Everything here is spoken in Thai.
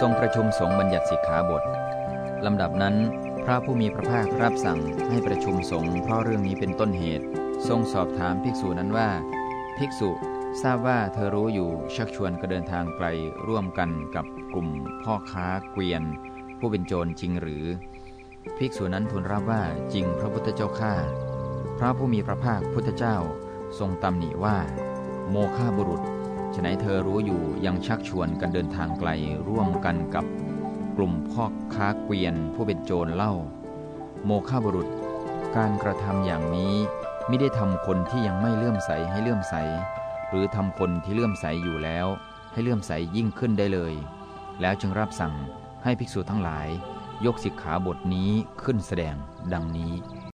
ทรงประชุมสงฆ์บัญญัติสิกขาบทลำดับนั้น พระผู้มีพระภาครับสั่งให้ประชุมสงฆ์เพราะเรื่องนี้เป็นต้นเหตุ ทรงสอบถามภิกษุนั้นว่า ภิกษุทราบว่าเธอรู้อยู่ชักชวนก็เดินทางไกลร่วมกันกับกลุ่มพ่อค้าเกวียน ผู้เป็นโจรจริงหรือ ภิกษุนั้นทูลรับว่าจริงพระพุทธเจ้าข้าพระผู้มีพระภาคพุทธเจ้าทรงตำหนิว่า โมฆะบุรุษ ฉนัยเธอรู้อยู่ยังชักชวนกันเดินทางไกลร่วมกันกับกลุ่มพ่อค้าเกวียนผู้เป็นโจรเล่า โมฆะบุรุษ การกระทำอย่างนี้ไม่ได้ทำคนที่ยังไม่เลื่อมใสให้เลื่อมใส หรือทำคนที่เลื่อมใสอยู่แล้ว ให้เลื่อมใสยิ่งขึ้นได้เลย แล้วจึงรับสั่งให้ภิกษุทั้งหลาย ยกสิกขาบทนี้ขึ้นแสดงดังนี้